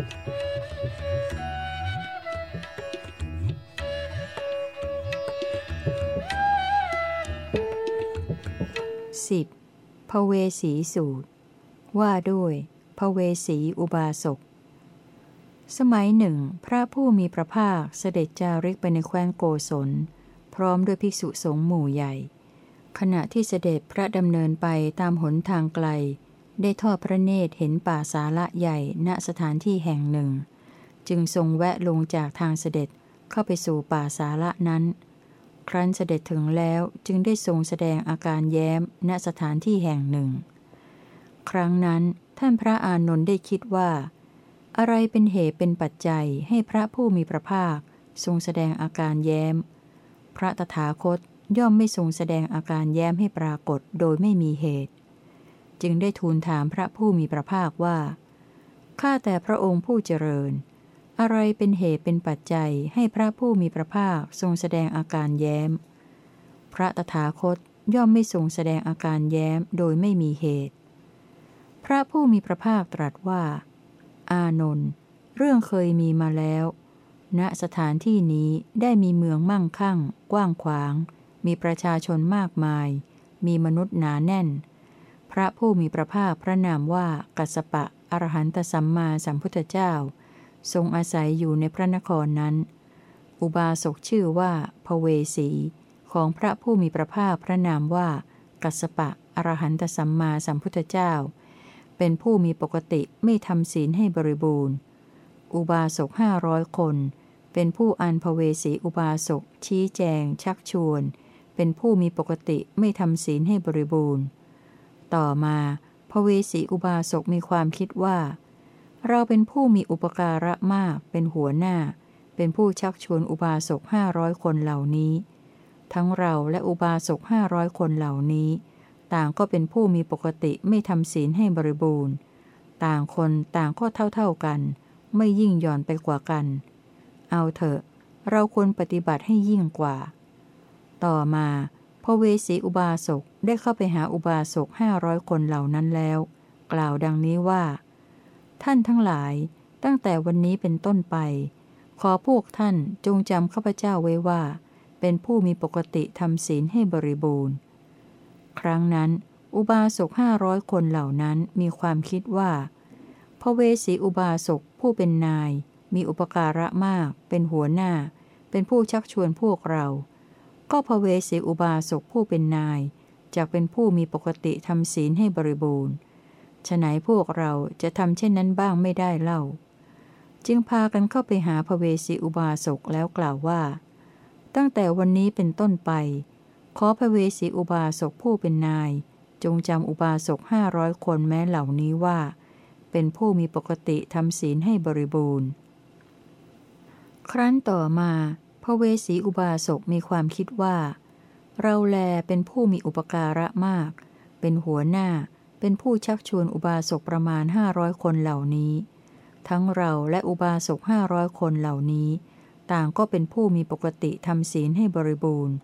สิบพเวสีสูตร ว่าด้วยพระเวสีอุบาสก สมัยหนึ่ง พระผู้มีพระภาคเสด็จจาริกไปในแคว้นโกศล พร้อมด้วยภิกษุสงฆ์หมู่ใหญ่ ขณะที่เสด็จพระดำเนินไปตามหนทางไกล ได้ทอดพระเนตรเห็นป่าสาละใหญ่ณสถานที่แห่งหนึ่ง จึงทรงแวะลงจากทางเสด็จเข้าไปสู่ป่าสาละนั้น ครั้นเสด็จถึงแล้วจึงได้ทรงแสดงอาการแย้มณสถานที่แห่งหนึ่ง ครั้งนั้นท่านพระอานนท์ได้คิดว่า อะไรเป็นเหตุเป็นปัจจัยให้พระผู้มีพระภาค ทรงแสดงอาการแย้ม พระตถาคตย่อมไม่ทรงแสดงอาการแย้มให้ปรากฏโดยไม่มีเหตุ จึงได้ทูลถามพระผู้มีพระภาคว่า ข้าแต่พระองค์ผู้เจริญ อะไรเป็นเหตุเป็นปัจจัยให้พระผู้มีพระภาคทรงแสดงอาการแย้ม พระตถาคตย่อมไม่ทรงแสดงอาการแย้มโดยไม่มีเหตุ พระผู้มีพระภาคตรัสว่า อานนท์เรื่องเคยมีมาแล้ว ณ สถานที่นี้ได้มีเมืองมั่งคั่ง กว้างขวาง มีประชาชนมากมาย มีมนุษย์หนาแน่น พระผู้มีพระภาคพระนามว่ากัสปะอรหันตสัมมาสัมพุทธเจ้า ทรงอาศัยอยู่ในพระนครนั้น อุบาสกชื่อว่าพเวสีของพระผู้มีพระภาคพระนามว่า กัสปะอรหันตสัมมาสัมพุทธเจ้า เป็นผู้มีปกติไม่ทำศีลให้บริบูรณ์ อุบาสกห้าร้อยคน เป็นผู้อันพเวสีอุบาสกชี้แจง ชักชวน เป็นผู้มีปกติไม่ทำศีลให้บริบูรณ์ ต่อมาพระเวสีอุบาสกมีความคิดว่า เราเป็นผู้มีอุปการะมากเป็นหัวหน้า เป็นผู้ชักชวนอุบาสกห้าร้อยคนเหล่านี้ ทั้งเราและอุบาสกห้าร้อยคนเหล่านี้ ต่างก็เป็นผู้มีปกติไม่ทำศีลให้บริบูรณ์ ต่างคนต่างก็เท่าๆกัน ไม่ยิ่งหย่อนไปกว่ากัน เอาเถอะ เราควรปฏิบัติให้ยิ่งกว่า ต่อมา พระเวสีอุบาสกได้เข้าไปหาอุบาสกห้าร้อยคนเหล่านั้นแล้ว กล่าวดังนี้ว่า ท่านทั้งหลายตั้งแต่วันนี้เป็นต้นไป ขอพวกท่านจงจำข้าพเจ้าไว้ว่า เป็นผู้มีปกติทำศีลให้บริบูรณ์ ครั้งนั้น อุบาสกห้าร้อยคนเหล่านั้นมีความคิดว่า พระเวสีอุบาสกผู้เป็นนาย มีอุปการะมาก เป็นหัวหน้า เป็นผู้ชักชวนพวกเรา ก็พระเวสีอุบาสกผู้เป็นนายจะเป็นผู้มีปกติทำศีลให้บริบูรณ์ฉไหนพวกเราจะทำเช่นนั้นบ้างไม่ได้เล่า จึงพากันเข้าไปหาพระเวสีอุบาสกแล้วกล่าวว่า ตั้งแต่วันนี้เป็นต้นไป ขอพระเวสีอุบาสกผู้เป็นนาย จงจำอุบาสกห้าร้อยคนแม้เหล่านี้ว่า เป็นผู้มีปกติทำศีลให้บริบูรณ์ ครั้นต่อมา พระเวสีอุบาสกมีความคิดว่า เราแลเป็นผู้มีอุปการะมาก เป็นหัวหน้า เป็นผู้ชักชวนอุบาสกประมาณห้าร้อยคนเหล่านี้ ทั้งเราและอุบาสกห้าร้อยคนเหล่านี้ ต่างก็เป็นผู้มีปกติทำศีลให้บริบูรณ์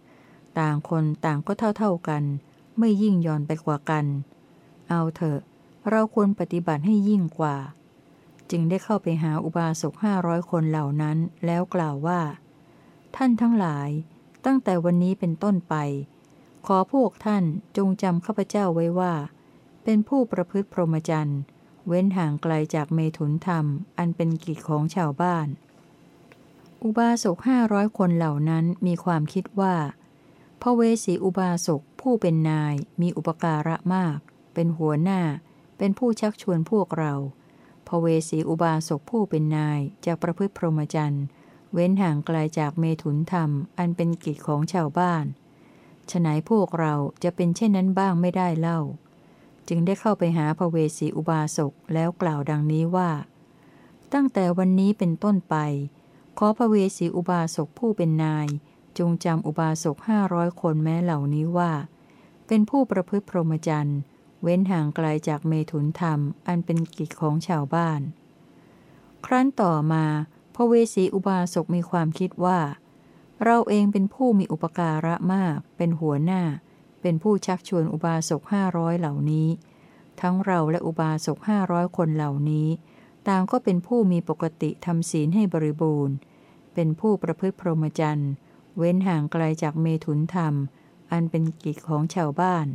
ต่างคนต่างก็เท่าเท่ากัน ไม่ยิ่งย่อนไปกว่ากัน เอาเถอะ เราควรปฏิบัติให้ยิ่งกว่า จึงได้เข้าไปหาอุบาสกห้าร้อยคนเหล่านั้น แล้วกล่าวว่า ท่านทั้งหลาย ตั้งแต่วันนี้เป็นต้นไป ขอพวกท่านจงจำข้าพเจ้าไว้ว่า เป็นผู้ประพฤติพรหมจรรย์เว้นห่างไกลจากเมถุนธรรม อันเป็นกิจของชาวบ้าน อุบาสกห้าร้อยคนเหล่านั้นมีความคิดว่า พระเวสีอุบาสกผู้เป็นนายมีอุปการะมาก เป็นหัวหน้า เป็นผู้ชักชวนพวกเรา พระเวสีอุบาสกผู้เป็นนายจะประพฤติพรหมจรรย์ เว้นห่างไกลาจากเมถุนธรรม อันเป็นกิจของชาวบ้านฉนัยพวกเราจะเป็นเช่นนั้นบ้างไม่ได้เล่า จึงได้เข้าไปหาพระเวสีอุบาสกแล้วกล่าวดังนี้ว่า ตั้งแต่วันนี้เป็นต้นไป ขอพระเวสีอุบาสกผู้เป็นนาย จงจำอุบาสกห้าร้อยคนแม้เหล่านี้ว่า เป็นผู้ประพฤติพรหมจรรย์เว้นห่างไกลาจากเมถุนธรรม อันเป็นกิจของชาวบ้าน ครั้นต่อมา พระเวสีอุบาสกมีความคิดว่า เราเองเป็นผู้มีอุปการะมาก เป็นหัวหน้า เป็นผู้ชักชวนอุบาสกห้าร้อยเหล่านี้ ทั้งเราและอุบาสกห้าร้อยคนเหล่านี้ ต่างก็เป็นผู้มีปกติทำศีลให้บริบูรณ์ เป็นผู้ประพฤติพรหมจรรย์เว้นห่างไกลจากเมถุนธรรม อันเป็นกิจของชาวบ้าน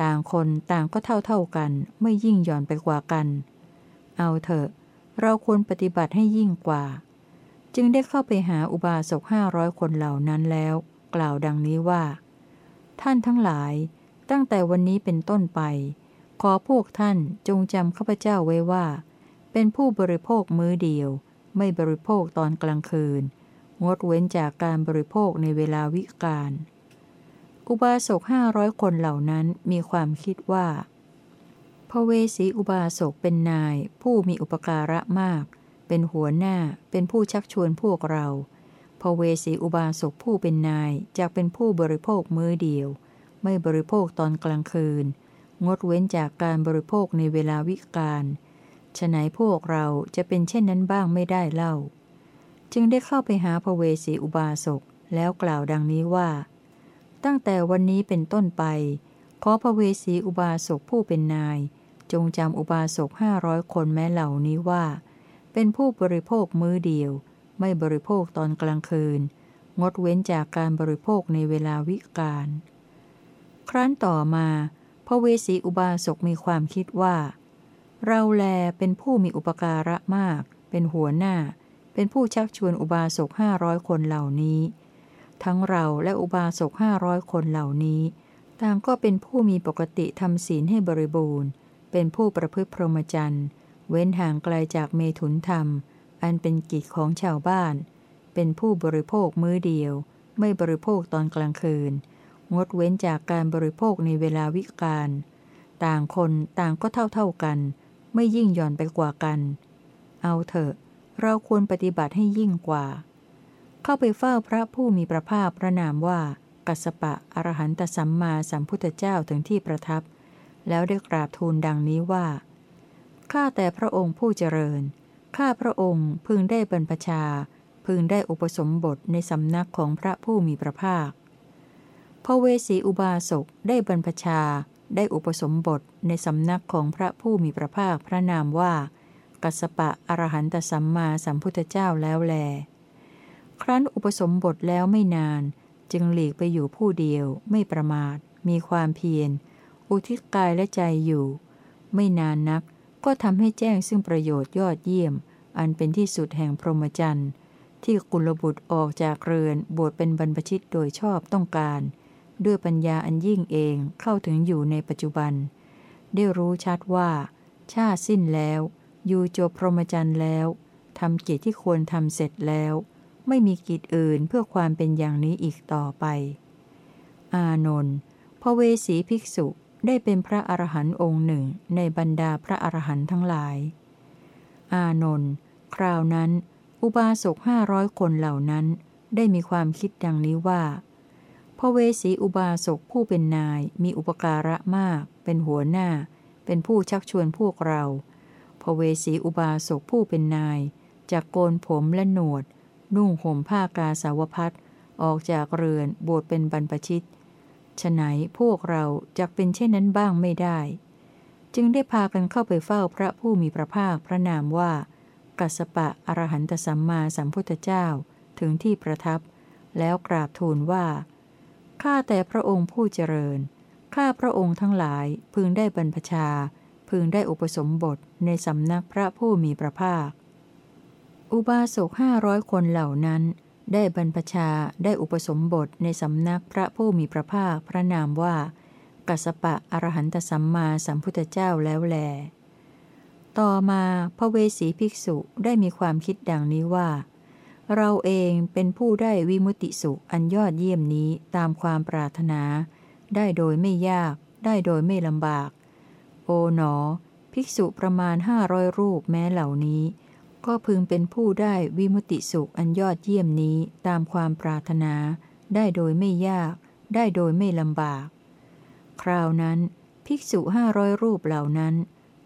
ต่างคนต่างก็เท่าเท่ากันไม่ยิ่งหย่อนไปกว่ากัน เอาเถอะ เราควรปฏิบัติให้ยิ่งกว่า จึงได้เข้าไปหาอุบาสกห้าร้อยคนเหล่านั้นแล้ว กล่าวดังนี้ว่า ท่านทั้งหลาย ตั้งแต่วันนี้เป็นต้นไป ขอพวกท่านจงจำข้าพเจ้าไว้ว่า เป็นผู้บริโภคมื้อเดียว ไม่บริโภคตอนกลางคืน งดเว้นจากการบริโภคในเวลาวิกาลอุบาสกห้าร้อยคนเหล่านั้นมีความคิดว่า ระเวสีอุบาสกเป็นนาย ผู้มีอุปการะมาก เป็นหัวหน้าเป็นผู้ชักชวนพวกเราพระเวสีอุบาสกผู้เป็นนายจะเป็นผู้บริโภคมื้อเดียว ไม่บริโภคตอนกลางคืน งดเว้นจากการบริโภคในเวลาวิกาลฉะไหนพวกเราจะเป็นเช่นนั้นบ้างไม่ได้เล่า จึงได้เข้าไปหาพระเวสีอุบาสกแล้วกล่าวดังนี้ว่า ตั้งแต่วันนี้เป็นต้นไป ขอพระเวสีอุบาสกผู้เป็นนาย จงจำอุบาสกห้าร้อยคนแม้เหล่านี้ว่า เป็นผู้บริโภคมื้อเดียว ไม่บริโภคตอนกลางคืน งดเว้นจากการบริโภคในเวลาวิกาลครั้นต่อมาพระเวสีอุบาสกมีความคิดว่า เราแลเป็นผู้มีอุปการะมาก เป็นหัวหน้า เป็นผู้ชักชวนอุบาสกห้าร้อยคนเหล่านี้ ทั้งเราและอุบาสกห้าร้อยคนเหล่านี้ ต่างก็เป็นผู้มีปกติทำศีลให้บริบูรณ์ เป็นผู้ประพฤติพรหมจรรย์ เว้นห่างไกลาจากเมถุนธรรม อันเป็นกิจของชาวบ้าน เป็นผู้บริโภคมื้อเดียว ไม่บริโภคตอนกลางคืน งดเว้นจากการบริโภคในเวลาวิกาล ต่างคนต่างก็เท่าเท่ากัน ไม่ยิ่งหย่อนไปกว่ากัน เอาเถอะ เราควรปฏิบัติให้ยิ่งกว่า เข้าไปเฝ้าพระผู้มีพระภาคพระนามว่า กัสปะอรหันตสัมมาสัมพุทธเจ้าถึงที่ประทับ แล้วได้กราบทูลดังนี้ว่า ข้าแต่พระองค์ผู้เจริญ ข้าพระองค์พึงได้บรรพชา พึงได้อุปสมบทในสำนักของพระผู้มีพระภาค พระเวสีอุบาสกได้บรรพชา ได้อุปสมบทในสำนักของพระผู้มีพระภาคพระนามว่า กัสปะอรหันตสัมมาสัมพุทธเจ้าแล้วแล ครั้นอุปสมบทแล้วไม่นาน จึงหลีกไปอยู่ผู้เดียว ไม่ประมาท มีความเพียร อุทิศกายและใจอยู่ ไม่นานนักก็ทำให้แจ้งซึ่งประโยชน์ยอดเยี่ยม อันเป็นที่สุดแห่งพรหมจรรย์ที่กุลบุตรออกจากเรือนบวชเป็นบรรพชิตโดยชอบต้องการ ด้วยปัญญาอันยิ่งเองเข้าถึงอยู่ในปัจจุบัน ได้รู้ชัดว่า ชาสิ้นแล้ว อยู่จบพรหมจรรย์แล้วทำกิจที่ควรทำเสร็จแล้ว ไม่มีกิจอื่นเพื่อความเป็นอย่างนี้อีกต่อไป อานนท์พระเวสีภิกษุ ได้เป็นพระอรหันต์องค์หนึ่งในบรรดาพระอรหันต์ทั้งหลาย อานนท์คราวนั้น อุบาสกห้าร้อยคนเหล่านั้นได้มีความคิดดังนี้ว่าพระเวสีอุบาสกผู้เป็นนายมีอุปการะมาก เป็นหัวหน้า เป็นผู้ชักชวนพวกเราพระเวสีอุบาสกผู้เป็นนาย จากโกนผมและหนวด นุ่งห่มผ้ากาสาวพัดออกจากเรือนบวชเป็นบรรพชิต ฉไหนพวกเราจะเป็นเช่นนั้นบ้างไม่ได้ จึงได้พากันเข้าไปเฝ้าพระผู้มีพระภาคพระนามว่า กัสปะอรหันตสัมมาสัมพุทธเจ้าถึงที่ประทับ แล้วกราบทูลว่า ข้าแต่พระองค์ผู้เจริญ ข้าพระองค์ทั้งหลายพึงได้บรรพชา พึงได้อุปสมบทในสำนักพระผู้มีพระภาค อุบาสกห้าร้อยคนเหล่านั้น ได้บรรพชาได้อุปสมบทในสำนักพระผู้มีพระภาคพระนามว่า กัสปะอรหันตสัมมาสัมพุทธเจ้าแล้วแล ต่อมาพระเวสีภิกษุได้มีความคิดดังนี้ว่า เราเองเป็นผู้ได้วิมุติสุอันยอดเยี่ยมนี้ตามความปรารถนา ได้โดยไม่ยาก ได้โดยไม่ลำบาก โอ๋หนอ ภิกษุประมาณห้าร้อยรูปแม้เหล่านี้ ก็พึงเป็นผู้ได้วิมุติสุขอันยอดเยี่ยมนี้ตามความปรารถนา ได้โดยไม่ยาก ได้โดยไม่ลำบาก คราวนั้น ภิกษุห้าร้อยรูปเหล่านั้น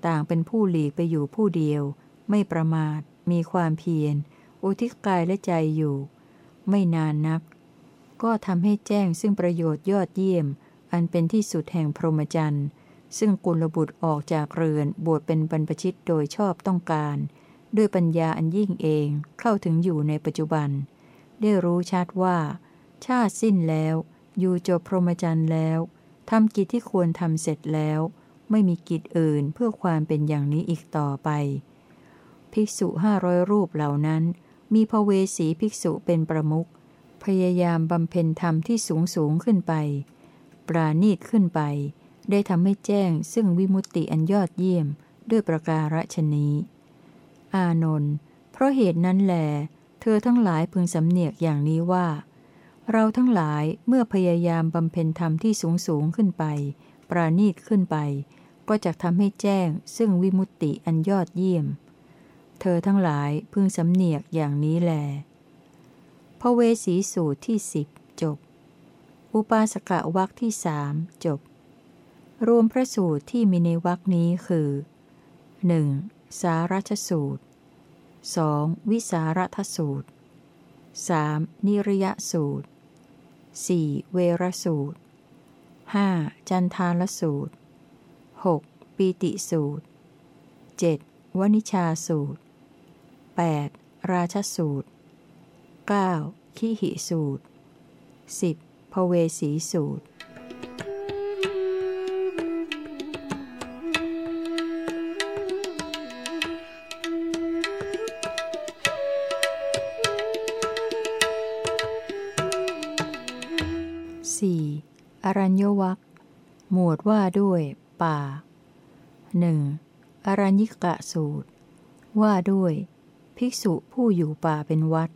ต่างเป็นผู้หลีกไปอยู่ผู้เดียว ไม่ประมาท มีความเพียร อุทิศกายและใจอยู่ ไม่นานนัก ก็ทำให้แจ้งซึ่งประโยชน์ยอดเยี่ยม อันเป็นที่สุดแห่งพรหมจรรย์ซึ่งกุลบุตรออกจากเรือนบวชเป็นบรรพชิตโดยชอบต้องการ ด้วยปัญญาอันยิ่งเองเข้าถึงอยู่ในปัจจุบัน ได้รู้ชัดว่า ชาติสิ้นแล้ว อยู่จบพรหมจรรย์แล้วทำกิจที่ควรทำเสร็จแล้ว ไม่มีกิจอื่นเพื่อความเป็นอย่างนี้อีกต่อไป ภิกษุห้าร้อยรูปเหล่านั้น มีพระเวสีภิกษุเป็นประมุขพยายามบำเพ็ญธรรมที่สูงสูงขึ้นไป ปราณีตขึ้นไป ได้ทำให้แจ้งซึ่งวิมุตติอันยอดเยี่ยมด้วยประการฉนี้ อานนท์เพราะเหตุนั้นแหลเธอทั้งหลายพึงสำเนียกอย่างนี้ว่า เราทั้งหลายเมื่อพยายามบำเพ็ญธรรมที่สูงสูงขึ้นไป ปราณีตขึ้นไป ก็จะทำให้แจ้งซึ่งวิมุตติอันยอดเยี่ยม เธอทั้งหลายพึงสำเนียกอย่างนี้แลพระเวสีสูตรที่สิบจบ อุปาสกะวักที่สามจบ รวมพระสูตรที่มีในวักนี้คือ 1. สารัชสูตร 2. วิสารัทสูตร 3. นิรยสูตร 4. เวรสูตร 5. จันทานสูตร 6. ปีติสูตร 7. วนิชาสูตร 8. ราชสูตร 9. ขีหิสูตร 10. ภเวสีสูตร อรัญญวัคหมวดว่าด้วย ป่าหนึ่งอรัญญิกะสูตร ว่าด้วย ภิกษุผู้อยู่ป่าเป็นวัด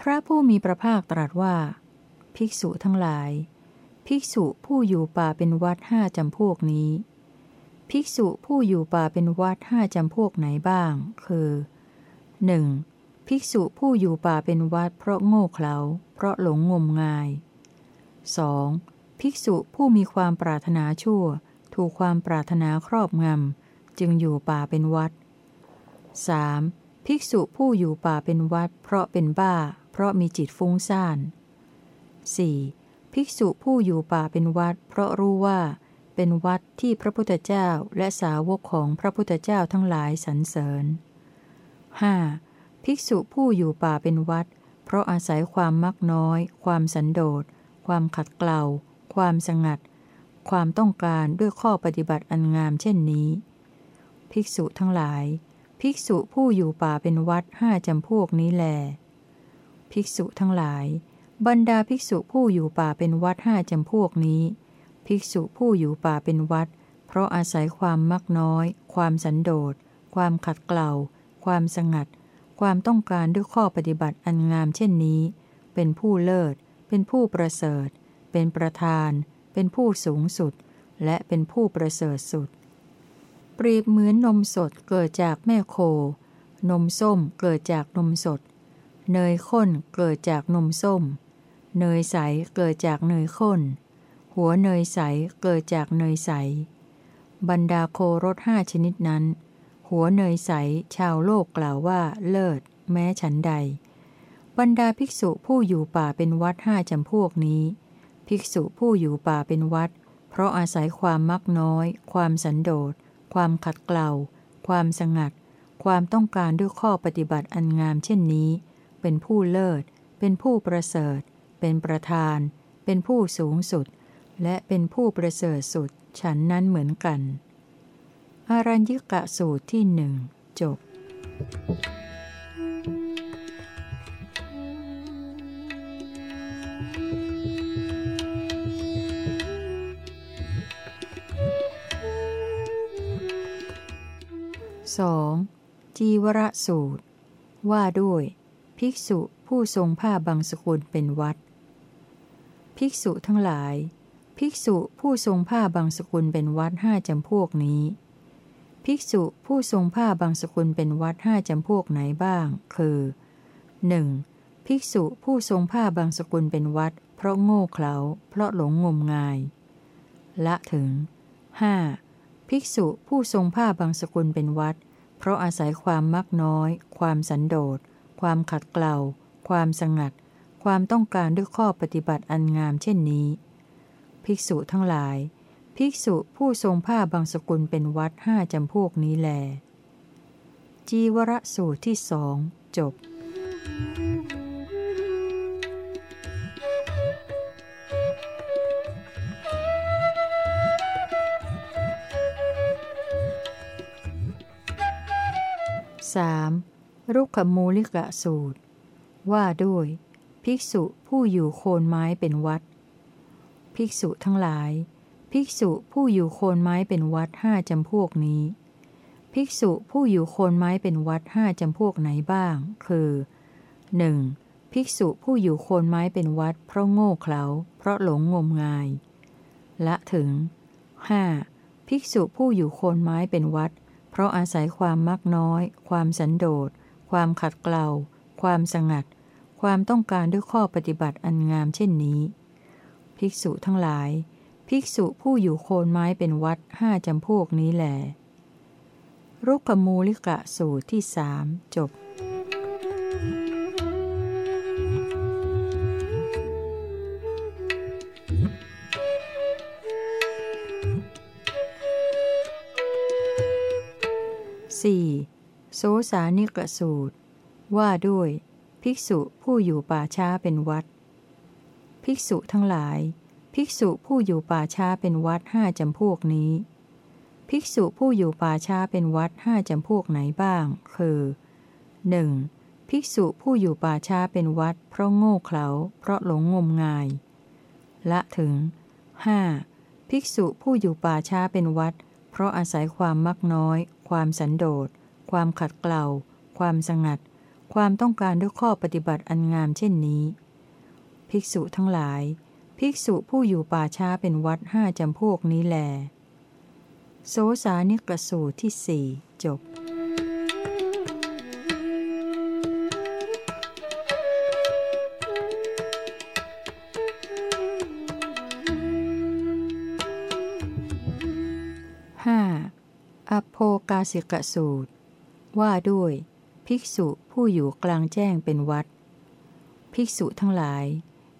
พระผู้มีพระภาคตรัสว่า ภิกษุทั้งหลาย ภิกษุผู้อยู่ป่าเป็นวัดห้าจำพวกนี้ ภิกษุผู้อยู่ป่าเป็นวัดห้าจำพวกไหนบ้าง คือ 1. ภิกษุผู้อยู่ป่าเป็นวัดเพราะโง่เขลาเพราะหลงงมงาย 2. ภิกษุผู้มีความปรารถนาชั่ว ถูกความปรารถนาครอบงำ จึงอยู่ป่าเป็นวัด 3. ภิกษุผู้อยู่ป่าเป็นวัด เพราะเป็นบ้า เพราะมีจิตฟุ้งซ่าน 4. ภิกษุผู้อยู่ป่าเป็นวัด เพราะรู้ว่า เป็นวัดที่พระพุทธเจ้าและสาวกของพระพุทธเจ้าทั้งหลายสรรเสริญ 5. ภิกษุผู้อยู่ป่าเป็นวัด เพราะอาศัยความมักน้อย ความสันโดษ ความขัดเกลาความสงัด ความต้องการด้วยข้อปฏิบัติอันงามเช่นนี้ ภิกษุทั้งหลาย ภิกษุผู้อยู่ป่าเป็นวัดห้าจำพวกนี้แล ภิกษุทั้งหลาย บรรดาภิกษุผู้อยู่ป่าเป็นวัดห้าจำพวกนี้ ภิกษุผู้อยู่ป่าเป็นวัด เพราะอาศัยความมักน้อย ความสันโดษ ความขัดเกลาความสงัด ความต้องการด้วยข้อปฏิบัติอันงามเช่นนี้ เป็นผู้เลิศ เป็นผู้ประเสริฐ เป็นประธาน เป็นผู้สูงสุด และเป็นผู้ประเสริฐสุด เปรียบเหมือนนมสดเกิดจากแม่โค นมส้มเกิดจากนมสด เนยข้นเกิดจากนมส้ม เนยใสเกิดจากเนยข้น หัวเนยใสเกิดจากเนยใส บรรดาโครสห้าชนิดนั้น หัวเนยใสชาวโลกกล่าวว่าเลิศ แม้ฉันใด บรรดาภิกษุผู้อยู่ป่าเป็นวัดห้าจำพวกนี้ ภิกษุผู้อยู่ป่าเป็นวัด เพราะอาศัยความมักน้อย ความสันโดษ ความขัดเกลาความสงัด ความต้องการด้วยข้อปฏิบัติอันงามเช่นนี้ เป็นผู้เลิศ เป็นผู้ประเสริฐ เป็นประธาน เป็นผู้สูงสุด และเป็นผู้ประเสริฐสุด ฉันนั้นเหมือนกัน อารัญญิกะสูตรที่หนึ่งจบ 2. จีวรสูตร ว่าด้วย ภิกษุผู้ทรงผ้าบางสกุลเป็นวัด ภิกษุทั้งหลาย ภิกษุผู้ทรงผ้าบางสกุลเป็นวัดห้าจำพวกนี้ ภิกษุผู้ทรงผ้าบางสกุลเป็นวัดห้าจำพวกไหนบ้าง คือ 1. ภิกษุผู้ทรงผ้าบางสกุลเป็นวัด เพราะโง่เขลาเพราะหลงงมงาย ละถึง 5. ภิกษุผู้ทรงผ้าบางสกุลเป็นวัด เพราะอาศัยความมักน้อย ความสันโดษ ความขัดเกลาความสงัด ความต้องการด้วยข้อปฏิบัติอันงามเช่นนี้ ภิกษุทั้งหลาย ภิกษุผู้ทรงผ้าบางสกุลเป็นวัดห้าจำพวกนี้แล จีวรสูตรที่สองจบ 3. รุกขมูลิกะสูตร ว่าด้วย ภิกษุผู้อยู่โคนไม้เป็นวัด ภิกษุทั้งหลาย ภิกษุผู้อยู่โคนไม้เป็นวัดห้าจำพวกนี้ ภิกษุผู้อยู่โคนไม้เป็นวัดห้าจำพวกไหนบ้าง คือ 1. ภิกษุผู้อยู่โคนไม้เป็นวัด เพราะโง่เขลาเพราะหลงงมงาย ละถึง 5. ภิกษุผู้อยู่โคนไม้เป็นวัด เพราะอาศัยความมักน้อย ความสันโดษ ความขัดเกลา ความสงัด ความต้องการด้วยข้อปฏิบัติอันงามเช่นนี้ ภิกษุทั้งหลาย ภิกษุผู้อยู่โคนไม้เป็นวัดห้าจำพวกนี้แหลรุกขมูลิกะสูตรที่สามจบ โสสานิกสูตร ว่าด้วย ภิกษุผู้อยู่ป่าช้าเป็นวัด ภิกษุทั้งหลาย ภิกษุผู้อยู่ป่าช้าเป็นวัดห้าจำพวกนี้ ภิกษุผู้อยู่ป่าช้าเป็นวัดห้าจำพวกไหนบ้าง คือ 1. ภิกษุผู้อยู่ป่าช้าเป็นวัด เพราะโง่เขลาเพราะหลงงมงาย ละถึง 5. ภิกษุผู้อยู่ป่าช้าเป็นวัด เพราะอาศัยความมักน้อย ความสันโดษ ความขัดเกลาความสงัด ความต้องการด้วยข้อปฏิบัติอันงามเช่นนี้ ภิกษุทั้งหลาย ภิกษุผู้อยู่ป่าช้าเป็นวัดห้าจำพวกนี้แล โสสานิกระสูที่สี่จบห้าอโภกาสิกสูตร ว่าด้วย ภิกษุผู้อยู่กลางแจ้งเป็นวัด ภิกษุทั้งหลาย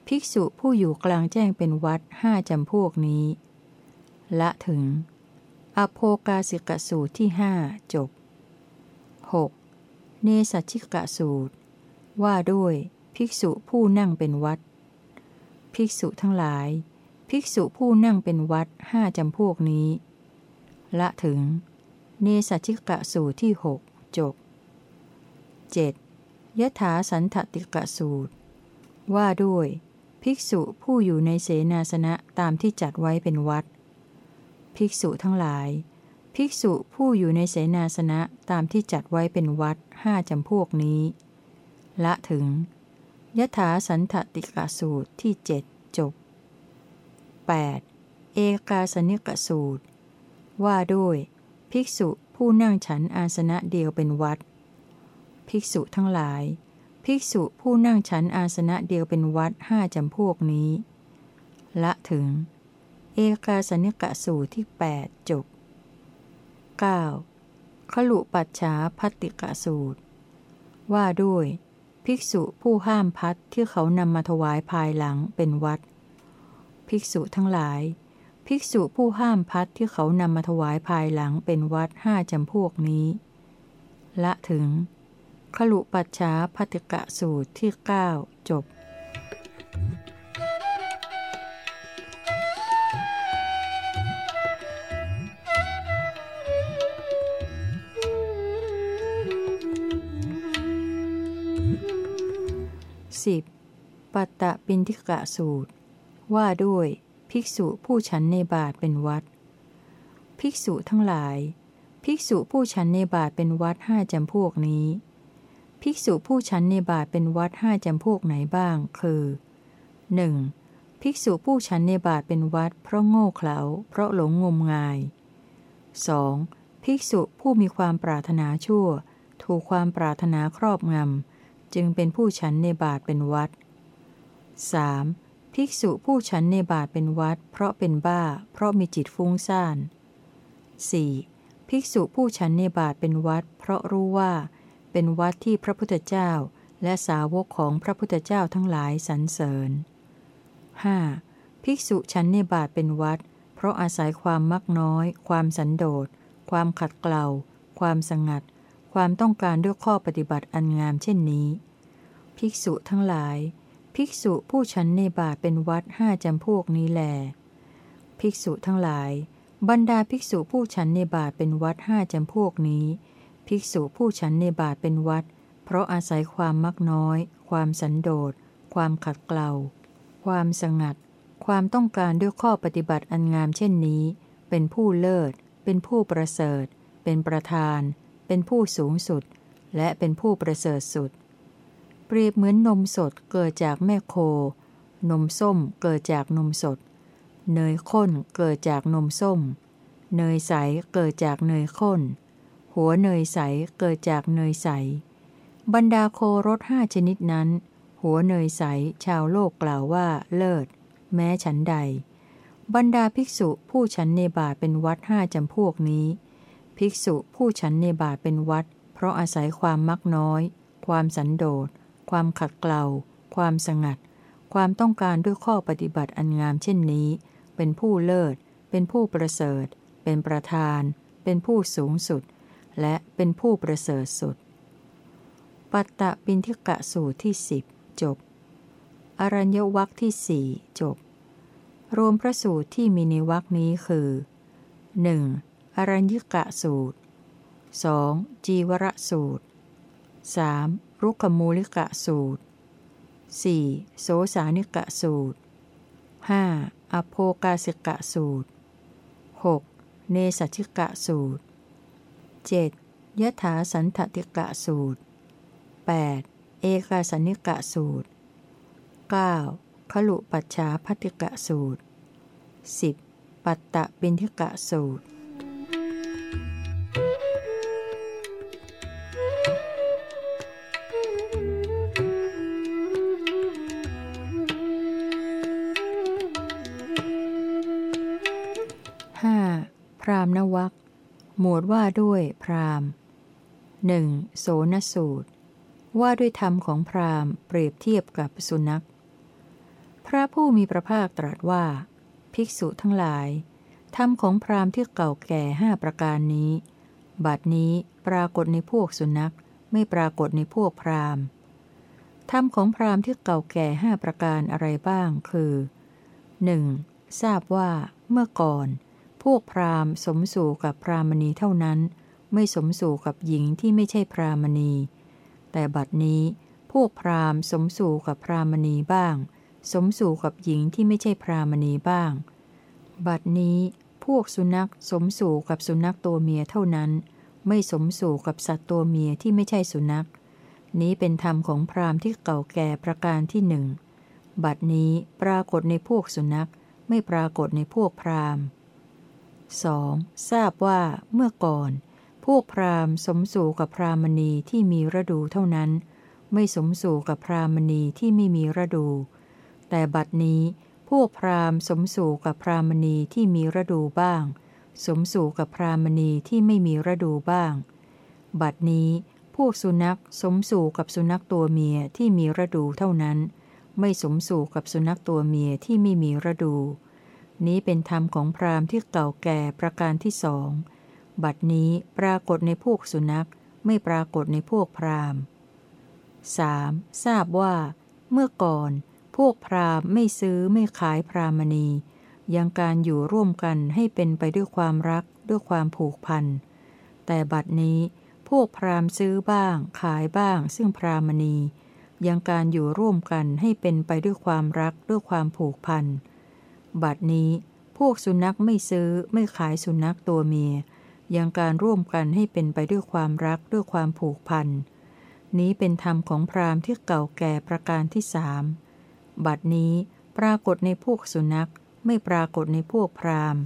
ภิกษุผู้อยู่กลางแจ้งเป็นวัดห้าจำพวกนี้ ละถึง อโภกาสิกสูตรที่ห้าจบ 6. เนสัชิกสูตร ว่าด้วย ภิกษุผู้นั่งเป็นวัด ภิกษุทั้งหลาย ภิกษุผู้นั่งเป็นวัดห้าจำพวกนี้ ละถึง เนสัชิกสูตรที่หก จบ 7. ยถาสันทติกะสูตร ว่าด้วย ภิกษุผู้อยู่ในเสนาสนะตามที่จัดไว้เป็นวัด ภิกษุทั้งหลาย ภิกษุผู้อยู่ในเสนาสนะตามที่จัดไว้เป็นวัดห้าจำพวกนี้ ละถึงยถาสันทติกะสูตรที่เจ็ดจบ 8. เอกาสนิกสูตร ว่าด้วย ภิกษุ ผู้นั่งฉันอาสนะเดียวเป็นวัด ภิกษุทั้งหลาย ภิกษุผู้นั่งฉันอาสนะเดียวเป็นวัดห้าจำพวกนี้ ละถึง เอกาสนิกะสูที่ 8 จบ 9. ขลุปัจฉาพัติกะสูตร ว่าด้วย ภิกษุผู้ห้ามพัดที่เขานำมาถวายภายหลังเป็นวัด ภิกษุทั้งหลาย ภิกษุผู้ห้ามพัดที่เขานำมาถวายภายหลังเป็นวัดห้าจำพวกนี้ ละถึง ขลุปัจฉาพัติกะสูตรที่เก้าจบสิบปัตตะปินทิกะสูตร ว่าด้วย ภิกษุผู้ฉันในบาทเป็นวัด ภิกษุทั้งหลาย ภิกษุผู้ฉันในบาทเป็นวัดห้าจำพวกนี้ ภิกษุผู้ฉันในบาทเป็นวัดห้าจำพวกไหนบ้าง คือ 1. ภิกษุผู้ฉันในบาทเป็นวัด เพราะโง่เขลาเพราะหลงงมงาย 2. ภิกษุผู้มีความปรารถนาชั่ว ถูกความปรารถนาครอบงำ จึงเป็นผู้ฉันในบาทเป็นวัด 3. ภิกษุผู้ฉันในบาทเป็นวัด เพราะเป็นบ้า เพราะมีจิตฟุ้งซ่าน 4. ภิกษุผู้ฉันในบาทเป็นวัด เพราะรู้ว่า เป็นวัดที่พระพุทธเจ้า และสาวกของพระพุทธเจ้าทั้งหลายสรรเสริญ 5. ภิกษุฉันในบาทเป็นวัด เพราะอาศัยความมักน้อย ความสันโดษ ความขัดเกลาความสงัดคความต้องการด้วยข้อปฏิบัติอันงามเช่นนี้ ภิกษุทั้งหลาย ภิกษุผู้ฉันในบาทเป็นวัดห้าจำพวกนี้แล ภิกษุทั้งหลาย บรรดาภิกษุผู้ฉันในบาทเป็นวัดห้าจำพวกนี้ ภิกษุผู้ฉันในบาทเป็นวัด เพราะอาศัยความมักน้อย ความสันโดษ ความขัดเกลา ความสงัด ความต้องการด้วยข้อปฏิบัติอันงามเช่นนี้ เป็นผู้เลิศ เป็นผู้ประเสริฐ เป็นประธาน เป็นผู้สูงสุด และเป็นผู้ประเสริฐสุด เปรียบเหมือนนมสดเกิดจากแม่โค นมส้มเกิดจากนมสด เนยข้นเกิดจากนมส้ม เนยใสเกิดจากเนยข้น หัวเนยใสเกิดจากเนยใส บรรดาโครสห้าชนิดนั้น หัวเนยใสชาวโลกกล่าวว่าเลิศ แม้ฉันใด บรรดาภิกษุผู้ฉันในบาเป็นวัดห้าจำพวกนี้ ภิกษุผู้ฉันในบาเป็นวัด เพราะอาศัยความมักน้อย ความสันโดษ ความขัดเกลาความสงัด ความต้องการด้วยข้อปฏิบัติอันงามเช่นนี้ เป็นผู้เลิศ เป็นผู้ประเสริฐ เป็นประธาน เป็นผู้สูงสุด และเป็นผู้ประเสริฐสุด ปัตตะปินทิกะสูตรที่สิบจบ อรัญญวัคที่สี่จบ รวมพระสูตรที่มีในวักนี้คือ 1. อรัญญกะสูตร 2. จีวรสูตร 3. รุกขมูลิกะสูตร 4. โสสานิกะสูตร 5. อโภกาสิกะสูตร 6. เนสัชิกะสูตร 7. ยถาสันทติกะสูตร 8. เอกาสนิกะสูตร 9. ขลุปัจฉาพัติกะสูตร 10. ปัตตะบินทิกะสูตร วัคหมวดว่าด้วยพราหมณ์หนึ่งโสนสูตร ว่าด้วยธรรมของพราหมณ์เปรียบเทียบกับสุนัข พระผู้มีพระภาคตรัสว่า ภิกษุทั้งหลายธรรมของพราหมณ์ที่เก่าแก่ห้าประการนี้ บัดนี้ปรากฏในพวกสุนัข ไม่ปรากฏในพวกพราหมณ์ธรรมของพราหมณ์ที่เก่าแก่ห้าประการอะไรบ้างคือ 1. ทราบว่า เมื่อก่อน พวกพราหมณ์สมสู่กับพรามณีเท่านั้น ไม่สมสู่กับหญิงที่ไม่ใช่พรามณี แต่บัดนี้พวกพราหมณ์สมสู่กับพรามณีบ้าง สมสู่กับหญิงที่ไม่ใช่พรามณีบ้าง บัดนี้พวกสุนัขสมสู่กับสุนัขตัวเมียเท่านั้น ไม่สมสู่กับสัตว์ตัวเมียที่ไม่ใช่สุนัข นี้เป็นธรรมของพราหมณ์ที่เก่าแก่ประการที่หนึ่ง บัดนี้ปรากฏในพวกสุนัขไม่ปรากฏในพวกพราหมณ์ 2. ทราบว่าเมื่อก่อน พวกพราหมณ์สมสู่กับพราหมณีที่มีฤดูเท่านั้น ไม่สมสู่กับพราหมณีที่ไม่มีฤดู แต่บัดนี้พวกพราหมณ์สมสู่กับพราหมณีที่มีฤดูบ้าง สมสู่กับพราหมณีที่ไม่มีฤดูบ้าง บัดนี้พวกสุนัขสมสู่กับสุนัขตัวเมียที่มีฤดูเท่านั้น ไม่สมสู่กับสุนัขตัวเมียที่ไม่มีฤดู นี้เป็นธรรมของพราหมณ์ที่เก่าแก่ประการที่สอง บัดนี้ปรากฏในพวกสุนัขไม่ปรากฏในพวกพราหมณ์ 3. ทราบว่า เมื่อก่อน พวกพราหมณ์ไม่ซื้อไม่ขายพรามณี ยังการอยู่ร่วมกันให้เป็นไปด้วยความรักด้วยความผูกพัน แต่บัดนี้พวกพราหมณ์ซื้อบ้าง ขายบ้าง ซึ่งพรามณี ยังการอยู่ร่วมกันให้เป็นไปด้วยความรักด้วยความผูกพัน บัดนี้พวกสุนัขไม่ซื้อไม่ขายสุนัขตัวเมีย ยังการร่วมกันให้เป็นไปด้วยความรักด้วยความผูกพัน นี้เป็นธรรมของพราหมณ์ที่เก่าแก่ประการที่สามบัดนี้ปรากฏในพวกสุนัขไม่ปรากฏในพวกพราหมณ์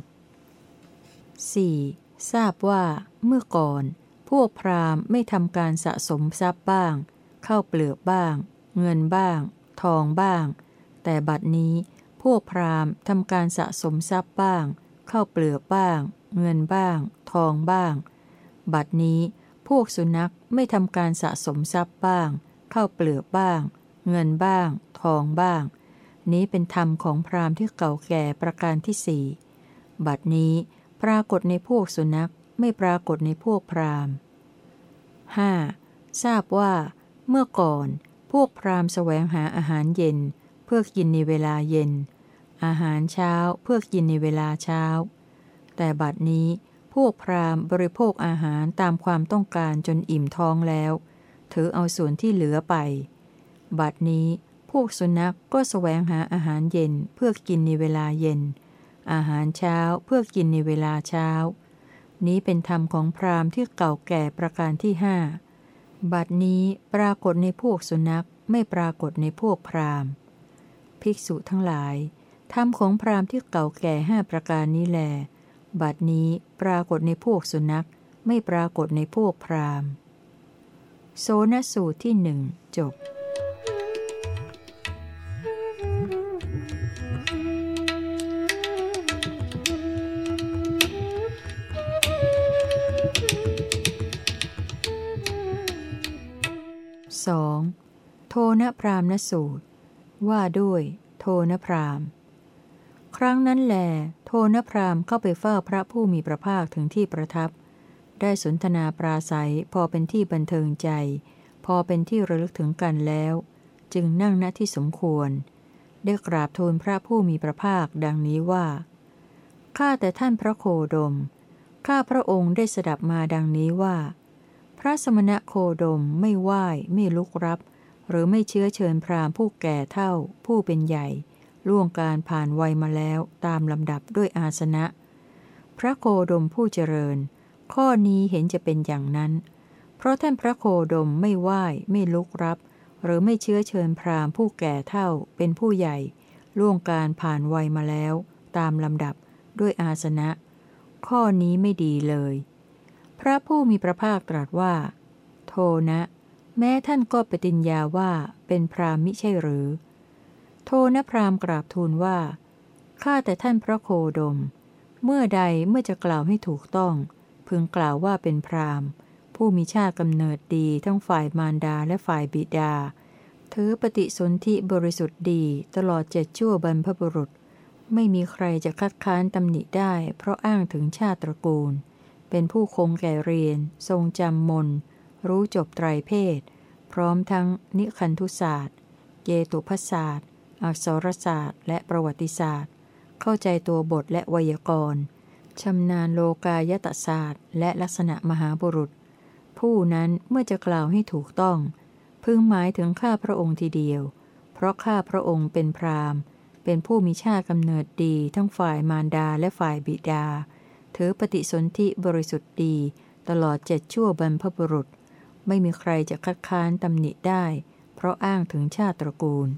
4. ทราบว่าเมื่อก่อน พวกพราหมณ์ไม่ทำการสะสมทรัพย์บ้าง เข้าเปลือกบ้าง เงินบ้าง ทองบ้าง แต่บัดนี้ พวกพราหมณ์ทำการสะสมทรัพย์บ้าง เข้าเปลือกบ้าง เงินบ้าง ทองบ้าง บัดนี้พวกสุนัขไม่ทำการสะสมทรัพย์บ้าง เข้าเปลือกบ้าง เงินบ้าง ทองบ้าง นี้เป็นธรรมของพราหมณ์ที่เก่าแก่ประการที่สี่บัดนี้ปรากฏในพวกสุนัขไม่ปรากฏในพวกพราหมณ์ 5. ทราบว่า เมื่อก่อน พวกพราหมณ์แสวงหาอาหารเย็น เพื่อกินในเวลาเย็น อาหารเช้าเพื่อกินในเวลาเช้า แต่บัดนี้พวกพราหมณ์บริโภคอาหารตามความต้องการจนอิ่มท้องแล้ว ถือเอาส่วนที่เหลือไป บัดนี้พวกสุนัขก็แสวงหาอาหารเย็นเพื่อกินในเวลาเย็น อาหารเช้าเพื่อกินในเวลาเช้า นี้เป็นธรรมของพราหมณ์ที่เก่าแก่ประการที่ห้าบัดนี้ปรากฏในพวกสุนัขไม่ปรากฏในพวกพราหมณ์ ภิกษุทั้งหลาย ธรรมของพราหมณ์ที่เก่าแก่ห้าประการนี้แล บัดนี้ปรากฏในพวกสุนัข ไม่ปรากฏในพวกพราหมณ์ โซนสูตรที่หนึ่งจบ 2. โทนพรามณสูตร ว่าด้วย โทนพราม ครั้งนั้นแหลโทนพรามเข้าไปเฝ้าพระผู้มีพระภาคถึงที่ประทับ ได้สนทนาปราศัยพอเป็นที่บันเทิงใจ พอเป็นที่ระลึกถึงกันแล้ว จึงนั่งณที่สมควร ได้กราบทูลพระผู้มีพระภาคดังนี้ว่าข้าแต่ท่านพระโคดม ข้าพระองค์ได้สดับมาดังนี้ว่า พระสมณะโคดมไม่ไหว้ไม่ลุกรับ หรือไม่เชื้อเชิญพราหมณ์ผู้แก่เท่า ผู้เป็นใหญ่ ล่วงการผ่านวัยมาแล้วตามลำดับด้วยอาสนะ พระโคดมผู้เจริญ ข้อนี้เห็นจะเป็นอย่างนั้น เพราะท่านพระโคดมไม่ไหว้ไม่ลุกรับ หรือไม่เชื้อเชิญพราหมณ์ผู้แก่เท่าเป็นผู้ใหญ่ ล่วงการผ่านวัยมาแล้ว ตามลำดับด้วยอาสนะ ข้อนี้ไม่ดีเลย พระผู้มีพระภาคตรัสว่า โทนะ แม้ท่านก็ปฏิญญาว่าเป็นพรามมิใช่หรือ นพรามกราบทูลว่า ข้าแต่ท่านพระโคดม เมื่อใดเมื่อจะกล่าวให้ถูกต้อง พึงกล่าวว่าเป็นพรามผู้มีชาติกำเนิดดีทั้งฝ่ายมารดาและฝ่ายบิดา ถือปฏิสนธิบริสุทธิ์ดีตลอดเจ็ดชั่วบรรพบุรุษ ไม่มีใครจะคัดค้านตำหนิได้ เพราะอ้างถึงชาติตระกูล เป็นผู้คงแก่เรียน ทรงจำมน รู้จบไตรเพศ พร้อมทั้งนิคันธุศาสตร์เยตุพศาสตร์ อักษรศาสตร์ และประวัติศาสตร์ เข้าใจตัวบทและไวยากรณ์ชำนาญโลกายตศาสตร์ และลักษณะมหาบุรุษ ผู้นั้นเมื่อจะกล่าวให้ถูกต้อง พึงหมายถึงข้าพระองค์ทีเดียว เพราะข้าพระองค์เป็นพรามเป็นผู้มีชาติกำเนิดดีทั้งฝ่ายมารดาและฝ่ายบิดา ถือปฏิสนธิบริสุทธิ์ดี ตลอดเจ็ดชั่วบรรพบุรุษ ไม่มีใครจะคัดค้านตำหนิได้ เพราะอ้างถึงชาติตระกูล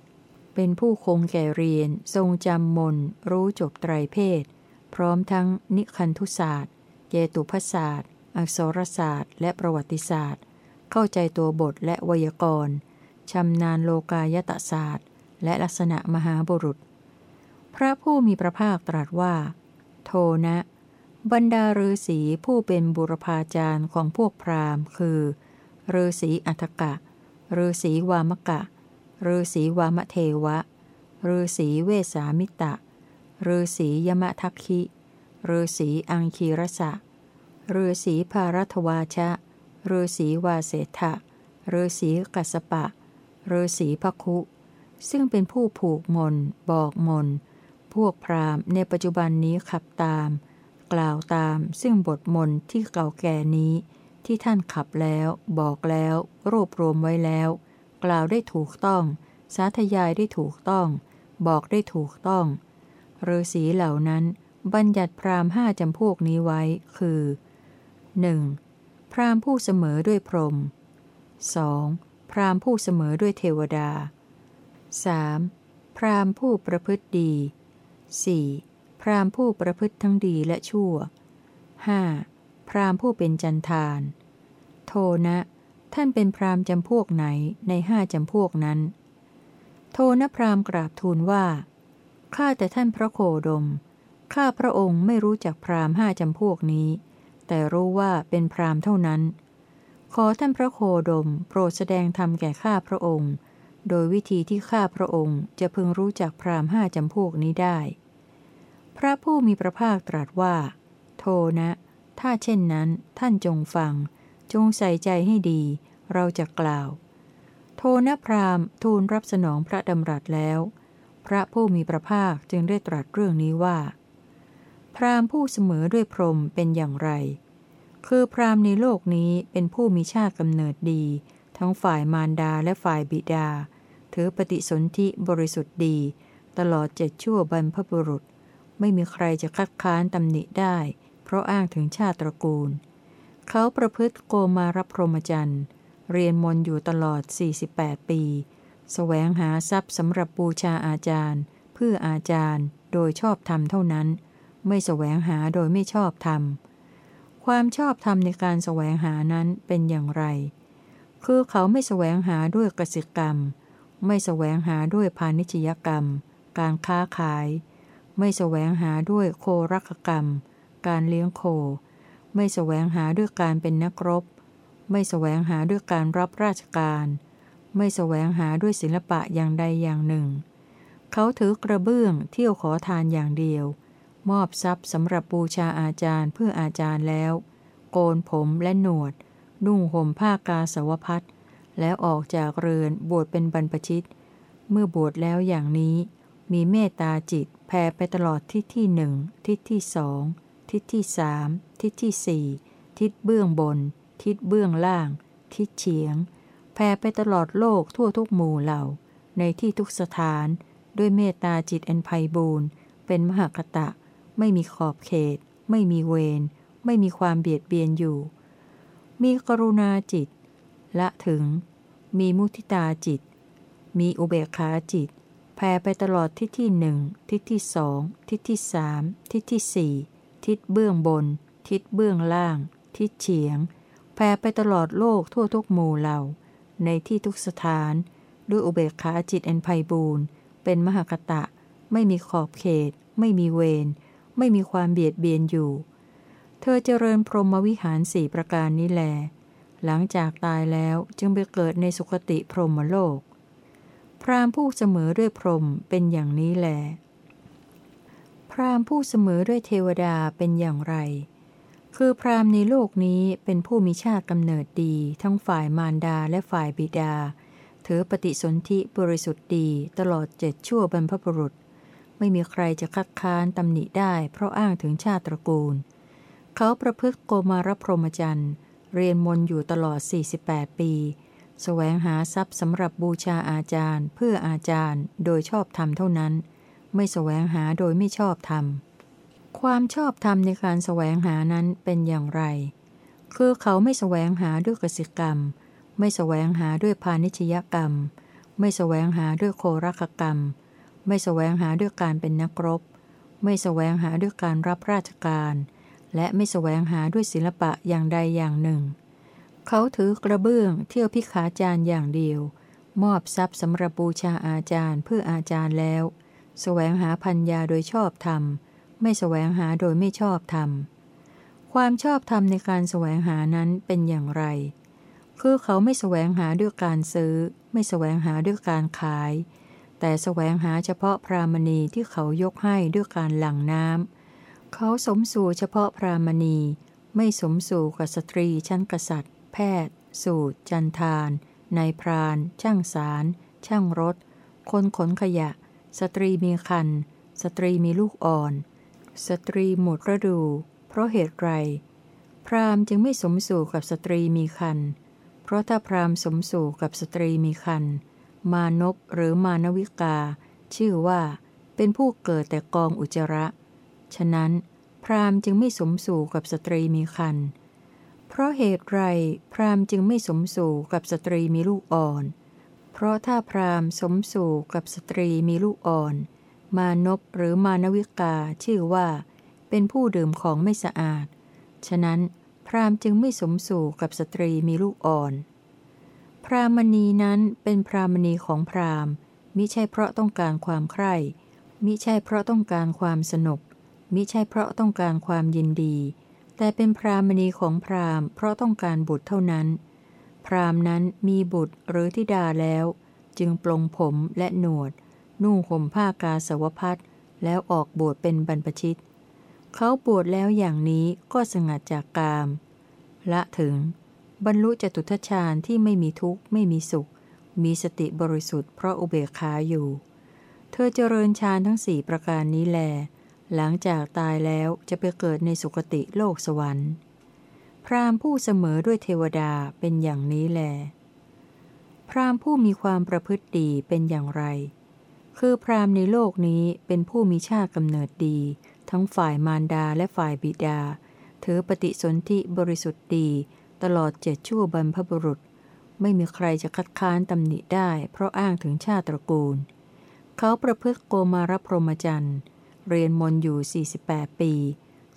เป็นผู้คงแก่เรียน ทรงจำมน รู้จบไตรเพศ พร้อมทั้งนิคันทุศาสตร์เยตุพศาสตร์ อักษรศาสตร์ และประวัติศาสตร์ เข้าใจตัวบทและไวยากรณ์ชำนาญโลกายตศาสตร์ และลักษณะมหาบุรุษ พระผู้มีพระภาคตรัสว่า โทนะ บรรดาฤาษีผู้เป็นบุรพาจารย์ของพวกพราหมณ์ คือฤาษีอัฏกะฤาษีวามกะ ฤาษีวามเทวะฤาษีเวสามิตะฤาษียมทักคิฤาษีอังคีรสะฤาษีภารัตวาชะฤาษีวาเสทะฤาษีกัสปะฤาษีพคุ ซึ่งเป็นผู้ผูกมน บอกมน พวกพราหมณ์ในปัจจุบันนี้ขับตาม กล่าวตามซึ่งบทมนที่เก่าแก่นี้ ที่ท่านขับแล้ว บอกแล้ว รวบรวมไว้แล้ว กล่าวได้ถูกต้อง สาธยายได้ถูกต้อง บอกได้ถูกต้องฤาษีเหล่านั้น บัญญัติพรามห้าจำพวกนี้ไว้ คือ 1. พรามผู้เสมอด้วยพรหม 2. พรามผู้เสมอด้วยเทวดา 3. พรามผู้ประพฤติดี 4. พราหมณ์ผู้ประพฤติทั้งดีและชั่ว 5. พราหมณ์ผู้เป็นจันทาน โทนะ ท่านเป็นพราหมณ์จำพวกไหนในห้าจำพวกนั้น โทนพราหมณ์กราบทูลว่า ข้าแต่ท่านพระโคดม ข้าพระองค์ไม่รู้จักพราหมณ์ห้าจำพวกนี้ แต่รู้ว่าเป็นพราหมณ์เท่านั้น ขอท่านพระโคดม โปรดแสดงธรรมแก่ข้าพระองค์ โดยวิธีที่ข้าพระองค์จะพึงรู้จักพราหมณ์ห้าจำพวกนี้ได้ พระผู้มีพระภาคตรัสว่า โทนะ ถ้าเช่นนั้นท่านจงฟังจงใส่ใจให้ดี เราจะกล่าว โทนพรามทูลรับสนองพระดำรัสแล้ว พระผู้มีพระภาคจึงได้ตรัสเรื่องนี้ว่า พรามผู้เสมอด้วยพรหมเป็นอย่างไร คือพรามในโลกนี้เป็นผู้มีชาติกำเนิดดี ทั้งฝ่ายมารดาและฝ่ายบิดา ถือปฏิสนธิบริสุทธิ์ดี ตลอดเจ็ดชั่วบรรพบุรุษ ไม่มีใครจะคัดค้านตำหนิได้ เพราะอ้างถึงชาติตระกูลเขาประพฤติโกมารับพรหมจรรย์ เรียนมนอยู่ตลอด 48 ปีสแสวงหาทรัพย์สำหรับบูชาอาจารย์ เพื่ออาจารย์โดยชอบธรรมเท่านั้น ไม่สแสวงหาโดยไม่ชอบธรรม ความชอบธรรมในการสแสวงหานั้นเป็นอย่างไร คือเขาไม่สแสวงหาด้วยกสิกรรม ไม่สแสวงหาด้วยพาณิชยกรรม การค้าขาย ไม่สแสวงหาด้วยโครักกรรม การเลี้ยงโค ไม่สแสวงหาด้วยการเป็นนักรบ ไม่แสวงหาด้วยการรับราชการ ไม่แสวงหาด้วยศิลปะอย่างใดอย่างหนึ่ง เขาถือกระเบื้องเที่ยวขอทานอย่างเดียว มอบทรัพย์สำหรับบูชาอาจารย์เพื่ออาจารย์แล้ว โกนผมและหนวด นุ่งห่มผ้ากาสาวพัดแล้วออกจากเรือนบวชเป็นบรรพชิต เมื่อบวชแล้วอย่างนี้ มีเมตตาจิตแผ่ไปตลอดทิศที่หนึ่งทิศที่สองทิศที่สามทิศที่สี่ทิศเบื้องบน ทิศเบื้องล่าง ทิศเฉียง แผ่ไปตลอดโลกทั่วทุกหมู่เหล่า ในที่ทุกสถาน ด้วยเมตตาจิตอันไพบูรณ์เป็นมหาคตะ ไม่มีขอบเขต ไม่มีเวร ไม่มีความเบียดเบียนอยู่ มีกรุณาจิต ละถึง มีมุทิตาจิต มีอุเบกขาจิต แผ่ไปตลอดทิศที่หนึ่ง ทิศที่สอง ทิศที่สาม ทิศที่สี่ ทิศเบื้องบน ทิศเบื้องล่าง ทิศเฉียง แผ่ไปตลอดโลกทั่วทุกหมู่เหล่า ในที่ทุกสถาน ด้วยอุเบกขาจิตอันไพบูรณ์เป็นมหคตะ ไม่มีขอบเขต ไม่มีเวร ไม่มีความเบียดเบียนอยู่ เธอเจริญพรหมวิหารสี่ประการนี้แล หลังจากตายแล้วจึงไปเกิดในสุคติพรหมโลก พรามผู้เสมอด้วยพรหมเป็นอย่างนี้แล พรามผู้เสมอด้วยเทวดาเป็นอย่างไร คือพราหมณ์ในโลกนี้เป็นผู้มีชาติกำเนิดดี ทั้งฝ่ายมารดาและฝ่ายบิดา ถือปฏิสนธิบริสุทธิ์ดีตลอดเจ็ดชั่วบรรพบุรุษ ไม่มีใครจะคัดค้านตำหนิได้เพราะอ้างถึงชาติตระกูล เขาประพฤติโกมารพรหมจรรย์ เรียนมนอยู่ตลอด 48 ปีสแสวงหาทรัพย์สำหรับบูชาอาจารย์ เพื่ออาจารย์โดยชอบธรรมเท่านั้น ไม่สแสวงหาโดยไม่ชอบธรรม ความชอบธรรมในการแสวงหานั้นเป็นอย่างไร คือเขาไม่แสวงหาด้วยกสิกรรม ไม่แสวงหาด้วยพาณิชยกรรม ไม่แสวงหาด้วยโครักกรรม ไม่แสวงหาด้วยการเป็นนักรบ ไม่แสวงหาด้วยการรับราชการ และไม่แสวงหาด้วยศิลปะอย่างใดอย่างหนึ่ง เขาถือกระเบื้องเที่ยวพิขาจารย์อย่างเดียว มอบทรัพย์สำหรับบูชาอาจารย์เพื่ออาจารย์แล้ว แสวงหาพัญญาโดยชอบธรรม ไม่แสวงหาโดยไม่ชอบธรรม ความชอบธรรมในการแสวงหานั้นเป็นอย่างไร คือเขาไม่แสวงหาด้วยการซื้อ ไม่แสวงหาด้วยการขาย แต่แสวงหาเฉพาะพรามณีที่เขายกให้ด้วยการหลั่งน้ำ เขาสมสู่เฉพาะพรามณี ไม่สมสู่กับสตรีชั้นกษัตริย์ แพทย์ สูตร จันทานนายพราน ช่างสาร ช่างรถ คนขนขยะ สตรีมีครรภ์ สตรีมีลูกอ่อน สตรีหมดฤดู เพราะเหตุไร พราหมณ์จึงไม่สมสู่กับสตรีมีครรภ์ เพราะถ้าพราหมณ์สมสู่กับสตรีมีครรภ์ มาณพหรือมาณวิกา ชื่อว่า เป็นผู้เกิดแต่กองอุจจาระ ฉะนั้น พราหมณ์จึงไม่สมสู่กับสตรีมีครรภ์ เพราะเหตุไร พราหมณ์จึงไม่สมสู่กับสตรีมีลูกอ่อน เพราะถ้าพราหมณ์สมสู่กับสตรีมีลูกอ่อน มาณพหรือมาณวิกาชื่อว่า เป็นผู้ดื่มของไม่สะอาด ฉะนั้นพราหมณ์จึงไม่สมสู่กับสตรีมีลูกอ่อน พราหมณีนั้นเป็นพราหมณีของพราหมณ์ มิใช่เพราะต้องการความใคร่ มิใช่เพราะต้องการความสนุก มิใช่เพราะต้องการความยินดี แต่เป็นพราหมณีของพราหมณ์ เพราะต้องการบุตรเท่านั้น พราหมณ์นั้นมีบุตรหรือธิดาแล้ว จึงปลงผมและหนวด นุ่งห่มผ้ากาสาวพัดแล้วออกบวชเป็นบรรพชิต เขาบวชแล้วอย่างนี้ก็สงัดจากกาม ละถึง บรรลุจตุทัชฌานที่ไม่มีทุกข์ไม่มีสุข มีสติบริสุทธิ์เพราะอุเบกขาอยู่ เธอเจริญฌานทั้งสี่ประการนี้แล หลังจากตายแล้วจะไปเกิดในสุคติโลกสวรรค์ พราหมณ์ผู้เสมอด้วยเทวดาเป็นอย่างนี้แล พราหมณ์ผู้มีความประพฤติดีเป็นอย่างไร คือพรามในโลกนี้เป็นผู้มีชาติกำเนิดดี ทั้งฝ่ายมารดาและฝ่ายบิดา ถือปฏิสนธิบริสุทธิ์ดี ตลอดเจ็ดชั่วบรรพบุรุษ ไม่มีใครจะคัดค้านตำหนิได้ เพราะอ้างถึงชาติตระกูล เขาประพฤติโกมารพรหมจรรย์ เรียนมนอยู่ 48 ปีส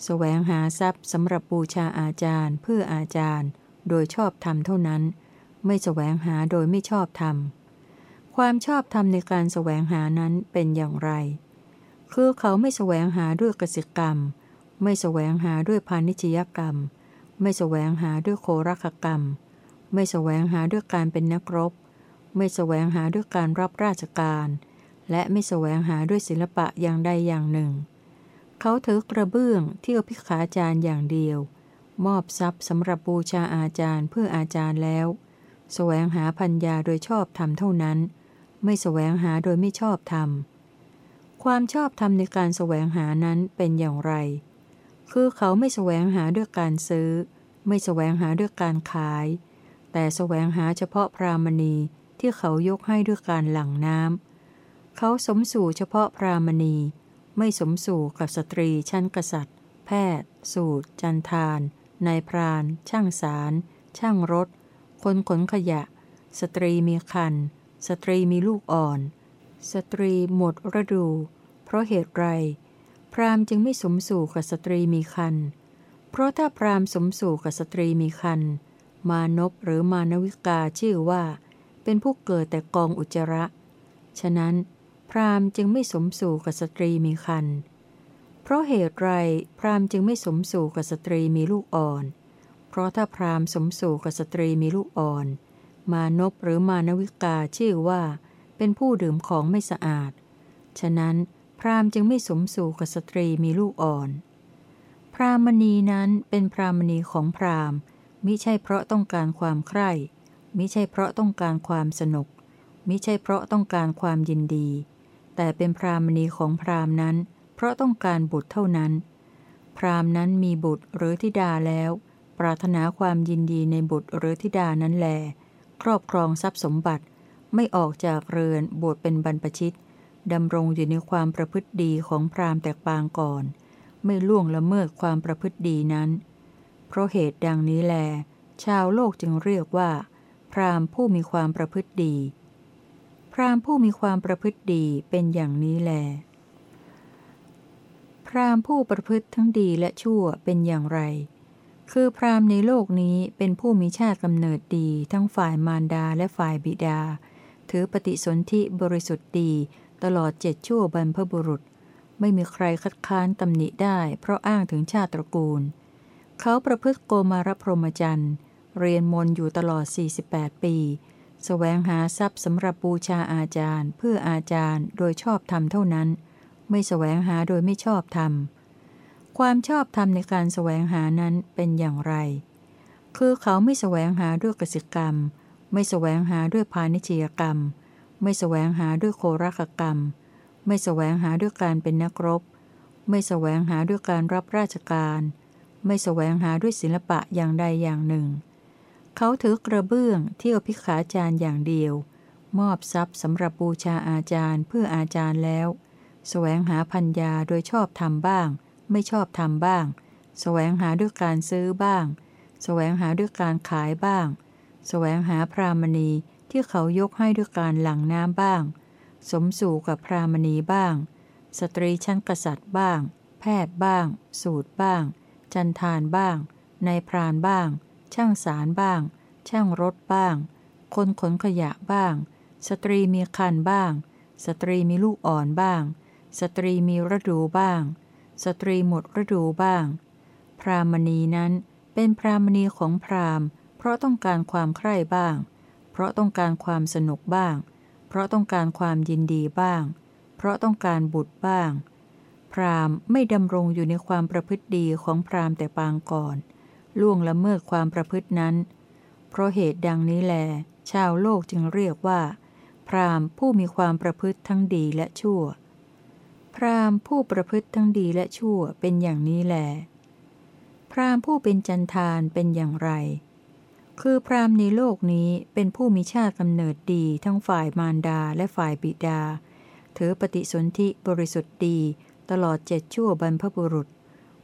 แสวงหาทรัพย์สำหรับบูชาอาจารย์ เพื่ออาจารย์ โดยชอบธรรมเท่านั้น ไม่สแสวงหาโดยไม่ชอบธรรม ความชอบธรรมในการสแสวงหานั้นเป็นอย่างไร คือเขาไม่สแสวงหาด้วยกสิกรรม ไม่แสวงหาด้วยพาณิชยกรรม ไม่แสวงหาด้วยโครักกรรม ไม่แสวงหาด้วยการเป็นนักรบ ไม่แสวงหาด้วยการรับราชการ และไม่แสวงหาด้วยศิลปะอย่างใดอย่างหนึ่ง เขาถือกระเบื้องเที่อภิขาจารย์อย่างเดียว มอบทรัพย์สำหรับบูชาอาจารย์เพื่ออาจารย์แล้ว แสวงหาพัญญาโดยชอบธรรมเท่านั้น ไม่แสวงหาโดยไม่ชอบธรรม ความชอบธรรมในการแสวงหานั้นเป็นอย่างไร คือเขาไม่แสวงหาด้วยการซื้อ ไม่แสวงหาด้วยการขาย แต่แสวงหาเฉพาะพรามณีที่เขายกให้ด้วยการหลั่งน้ำ เขาสมสู่เฉพาะพราหมณี ไม่สมสู่กับสตรีชั้นกษัตริย์ แพศย์ ศูทร จัณฑาล นายพราน ช่างสาน ช่างรถ คนขนขยะ สตรีมีครรภ์ สตรีมีลูกอ่อน สตรีหมดฤดู เพราะเหตุไร พราหมณ์จึงไม่สมสู่กับสตรีมีครรภ์ เพราะถ้าพราหมณ์สมสู่กับสตรีมีครรภ์ มานพหรือมานวิกาชื่อว่า เป็นผู้เกิดแต่กองอุจจาระ ฉะนั้น พราหมณ์จึงไม่สมสู่กับสตรีมีครรภ์ เพราะเหตุไรพราหมณ์จึงไม่สมสู่กับสตรีมีลูกอ่อน เพราะถ้าพราหมณ์สมสู่กับสตรีมีลูกอ่อน มานพหรือมานวิกาชื่อว่า เป็นผู้ดื่มของไม่สะอาด ฉะนั้นพราหมณ์จึงไม่สมสู่กับสตรีมีลูกอ่อน พรามณีนั้นเป็นพรามณีของพราหมณ์ มิใช่เพราะต้องการความใคร่ มิใช่เพราะต้องการความสนุก มิใช่เพราะต้องการความยินดี แต่เป็นพรามณีของพราหมณ์นั้น เพราะต้องการบุตรเท่านั้น พราหมณ์นั้นมีบุตรหรือธิดาแล้ว ปรารถนาความยินดีในบุตรหรือธิดานั้นแล ครอบครองทรัพย์สมบัติ ไม่ออกจากเรือนบวชเป็นบรรพชิตดำรงอยู่ในความประพฤติดีของพราหมณ์แต่ปางก่อน ไม่ล่วงละเมิดความประพฤติดีนั้น เพราะเหตุดังนี้แล ชาวโลกจึงเรียกว่า พราหมณ์ผู้มีความประพฤติดี พราหมณ์ผู้มีความประพฤติดีเป็นอย่างนี้แล พราหมณ์ผู้ประพฤติทั้งดีและชั่วเป็นอย่างไร คือพราหมณ์ในโลกนี้เป็นผู้มีชาติกำเนิดดี ทั้งฝ่ายมารดาและฝ่ายบิดา ถือปฏิสนธิบริสุทธิ์ดี ตลอดเจ็ดชั่วบรรพบุรุษ ไม่มีใครคัดค้านตำหนิได้ เพราะอ้างถึงชาติตระกูล เขาประพฤติโกมารพรหมจรรย์ เรียนมนอยู่ตลอด 48 ปีสแสวงหาทรัพย์สำหรับบูชาอาจารย์ เพื่ออาจารย์โดยชอบธรรมเท่านั้น ไม่สแสวงหาโดยไม่ชอบธรรม ความชอบธรรมในการแสวงหานั้นเป็นอย่างไร คือเขาไม่แสวงหาด้วยกสิกรรม ไม่แสวงหาด้วยพาณิชยกรรม ไม่แสวงหาด้วยโครักกรรม ไม่แสวงหาด้วยการเป็นนักรบ ไม่แสวงหาด้วยการรับราชการ ไม่แสวงหาด้วยศิลปะอย่างใดอย่างหนึ่ง เขาถือกระเบื้องเที่อภิขาจารย์อย่างเดียว มอบทรัพย์สำหรับบูชาอาจารย์เพื่ออาจารย์แล้ว แสวงหาพัญญาโดยชอบทำบ้าง ไม่ชอบทำบ้างแสวงหาด้วยการซื้อบ้างแสวงหาด้วยการขายบ้างแสวงหาพรามณีที่เขายกให้ด้วยการหลั่งน้ำบ้าง สมสู่กับพรามณีบ้าง สตรีชั้นกษัตริย์บ้าง แพทย์บ้าง สูตรบ้าง จันทานบ้างนายพรานบ้าง ช่างสารบ้าง ช่างรถบ้าง คนขนขยะบ้าง สตรีมีคันบ้าง สตรีมีลูกอ่อนบ้าง สตรีมีฤดูบ้าง สตรีหมดฤดูบ้าง พราหมณีนั้นเป็นพราหมณีของพราหมณ์เพราะต้องการความใคร่บ้าง เพราะต้องการความสนุกบ้าง เพราะต้องการความยินดีบ้าง เพราะต้องการบุตรบ้าง พราหมณ์ไม่ดำรงอยู่ในความประพฤติดีของพราหมณ์แต่ปางก่อน ล่วงละเมิดความประพฤตินั้น เพราะเหตุดังนี้แล ชาวโลกจึงเรียกว่า พรามผู้มีความประพฤติทั้งดีและชั่ว พราหมณ์ผู้ประพฤติทั้งดีและชั่วเป็นอย่างนี้แล พราหมณ์ผู้เป็นจันทานเป็นอย่างไร คือพราหมณ์ในโลกนี้เป็นผู้มีชาติกำเนิดดีทั้งฝ่ายมารดาและฝ่ายบิดา ถือปฏิสนธิบริสุทธิ์ดีตลอดเจ็ดชั่วบรรพบุรุษ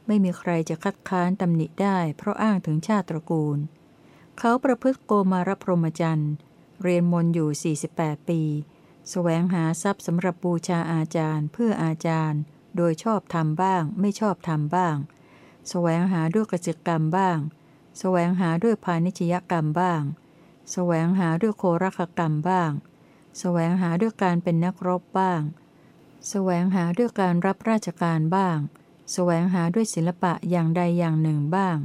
ไม่มีใครจะคัดค้านตำหนิได้เพราะอ้างถึงชาติตระกูล เขาประพฤติโกมารพรหมจรรย์ เรียนมนต์อยู่ 48 ปี สแสวงหาทรัพย์สำหรับบูชาอาจารย์ เพื่ออาจารย์ โดยชอบทำบ้าง ไม่ชอบทำบ้างสแสวงหาด้วยกิจกรรมบ้างสแสวงหาด้วยพาณิชยกรรมบ้างสแสวงหาด้วยโครักกรรมบ้างสแสวงหาด้วยการเป็นนักรบบ้างสแสวงหาด้วยการรับราชการบ้างสแสวงหาด้วยศิลปะอย่างใดอย่างหนึ่งบ้าง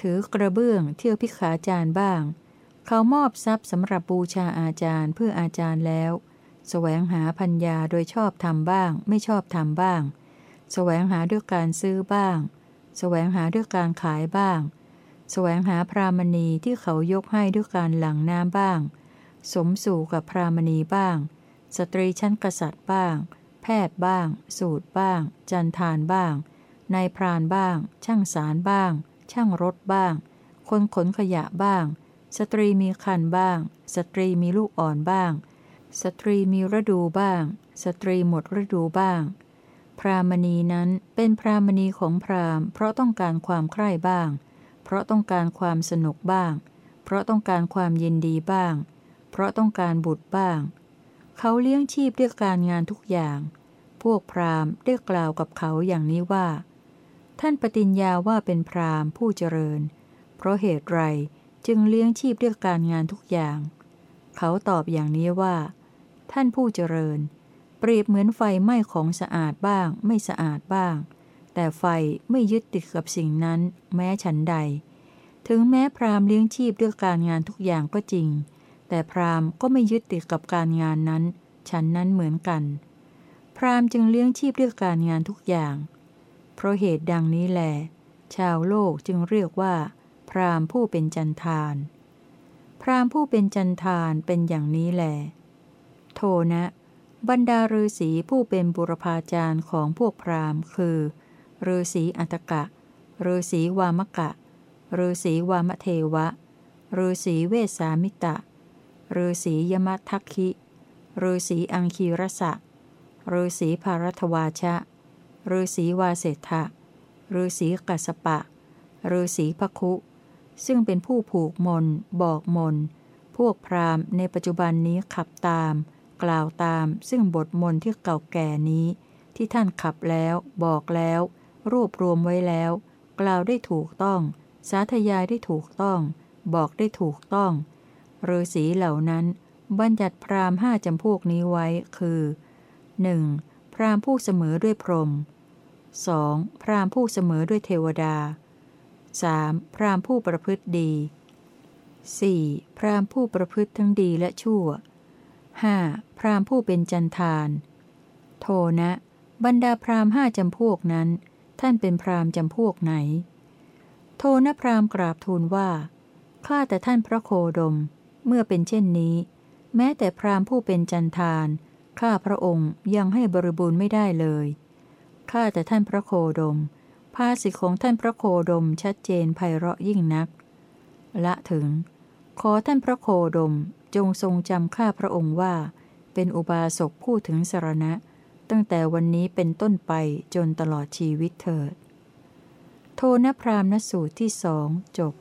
ถือกระเบื้องเที่ยวพิขาจารย์บ้าง เขามอบทรัพย์สำหรับบูชาอาจารย์เพื่ออาจารย์แล้ว แสวงหาพัญญาโดยชอบทำบ้าง ไม่ชอบทำบ้างสแสวงหาด้วยการซื้อบ้างสแสวงหาด้วยการขายบ้างสแสวงหาพรามณีที่เขายกให้ด้วยการหลั่งน้ำบ้าง สมสู่กับพรามณีบ้าง สตรีชั้นกษัตริย์บ้าง แพทย์บ้าง สูตรบ้าง จัณฑาลบ้าง นายพรานบ้าง ช่างสานบ้าง ช่างรถบ้าง คนขนขยะบ้าง สตรีมีครรภ์บ้าง สตรีมีลูกอ่อนบ้าง สตรีมีฤดูบ้าง สตรีหมดฤดูบ้าง พราหมณีนั้นเป็นพราหมณีของพราหมณ์เพราะต้องการความใคร่บ้าง เพราะต้องการความสนุกบ้าง เพราะต้องการความยินดีบ้าง เพราะต้องการบุตรบ้าง เขาเลี้ยงชีพด้วยการงานทุกอย่าง พวกพรามได้กล่าวกับเขาอย่างนี้ว่า ท่านปฏิญญาว่าเป็นพรามผู้เจริญ เพราะเหตุไรจึงเลี้ยงชีพด้วยการงานทุกอย่าง เขาตอบอย่างนี้ว่า ท่านผู้เจริญ เปรียบเหมือนไฟไหม้ของสะอาดบ้าง ไม่สะอาดบ้าง แต่ไฟไม่ยึดติดกับสิ่งนั้น แม้ฉันใด ถึงแม้พราหมณ์เลี้ยงชีพด้วยการงานทุกอย่างก็จริง แต่พราหมณ์ก็ไม่ยึดติดกับการงานนั้น ฉันนั้นเหมือนกัน พราหมณ์จึงเลี้ยงชีพด้วยการงานทุกอย่าง เพราะเหตุดังนี้แหลชาวโลกจึงเรียกว่า พราหมณ์ผู้เป็นจันทาน พราหมณ์ผู้เป็นจันทานเป็นอย่างนี้แหลโท นะ บรรดาฤาษีผู้เป็นบุรพาจารย์ของพวกพราหมณ์ คือฤาษีอัตกะฤาษีวามกะฤาษีวามเทวะฤาษีเวสามิตะฤาษียมทัคคิฤาษีอังคีรสะฤาษีภารัตวาชะฤาษีวาเสถะฤาษีกัสสปะฤาษีพคุ ซึ่งเป็นผู้ผูกมน บอกมน พวกพราหมณ์ในปัจจุบันนี้ขับตาม กล่าวตามซึ่งบทมนที่เก่าแก่นี้ ที่ท่านขับแล้ว บอกแล้ว รวบรวมไว้แล้ว กล่าวได้ถูกต้อง สาธยายได้ถูกต้อง บอกได้ถูกต้องฤาษีเหล่านั้น บัญญัติพราหมณ์ห้าจำพวกนี้ไว้คือ 1. พราหมณ์ผู้เสมอด้วยพรหม 2. พราหมณ์ผู้เสมอด้วยเทวดา 3. พราหมณ์ผู้ประพฤติดี 4. พราหมณ์ผู้ประพฤติทั้งดีและชั่ว 5. พราหมณ์ผู้เป็นจันทาน โทนะ บรรดาพราหมณ์ห้าจำพวกนั้น ท่านเป็นพราหมณ์จำพวกไหน โทนะพราหมณ์กราบทูลว่า ข้าแต่ท่านพระโคดม เมื่อเป็นเช่นนี้ แม้แต่พราหมณ์ผู้เป็นจันทาน ข้าพระองค์ยังให้บริบูรณ์ไม่ได้เลย ข้าแต่ท่านพระโคดม ภาษิตของท่านพระโคดมชัดเจนไพเราะยิ่งนัก ละถึง ขอท่านพระโคดม จงทรงจำข้าพระองค์ว่า เป็นอุบาสกผู้ถึงสรณะ ตั้งแต่วันนี้เป็นต้นไปจนตลอดชีวิตเถิด โทนพรามณสูตรที่สองจบ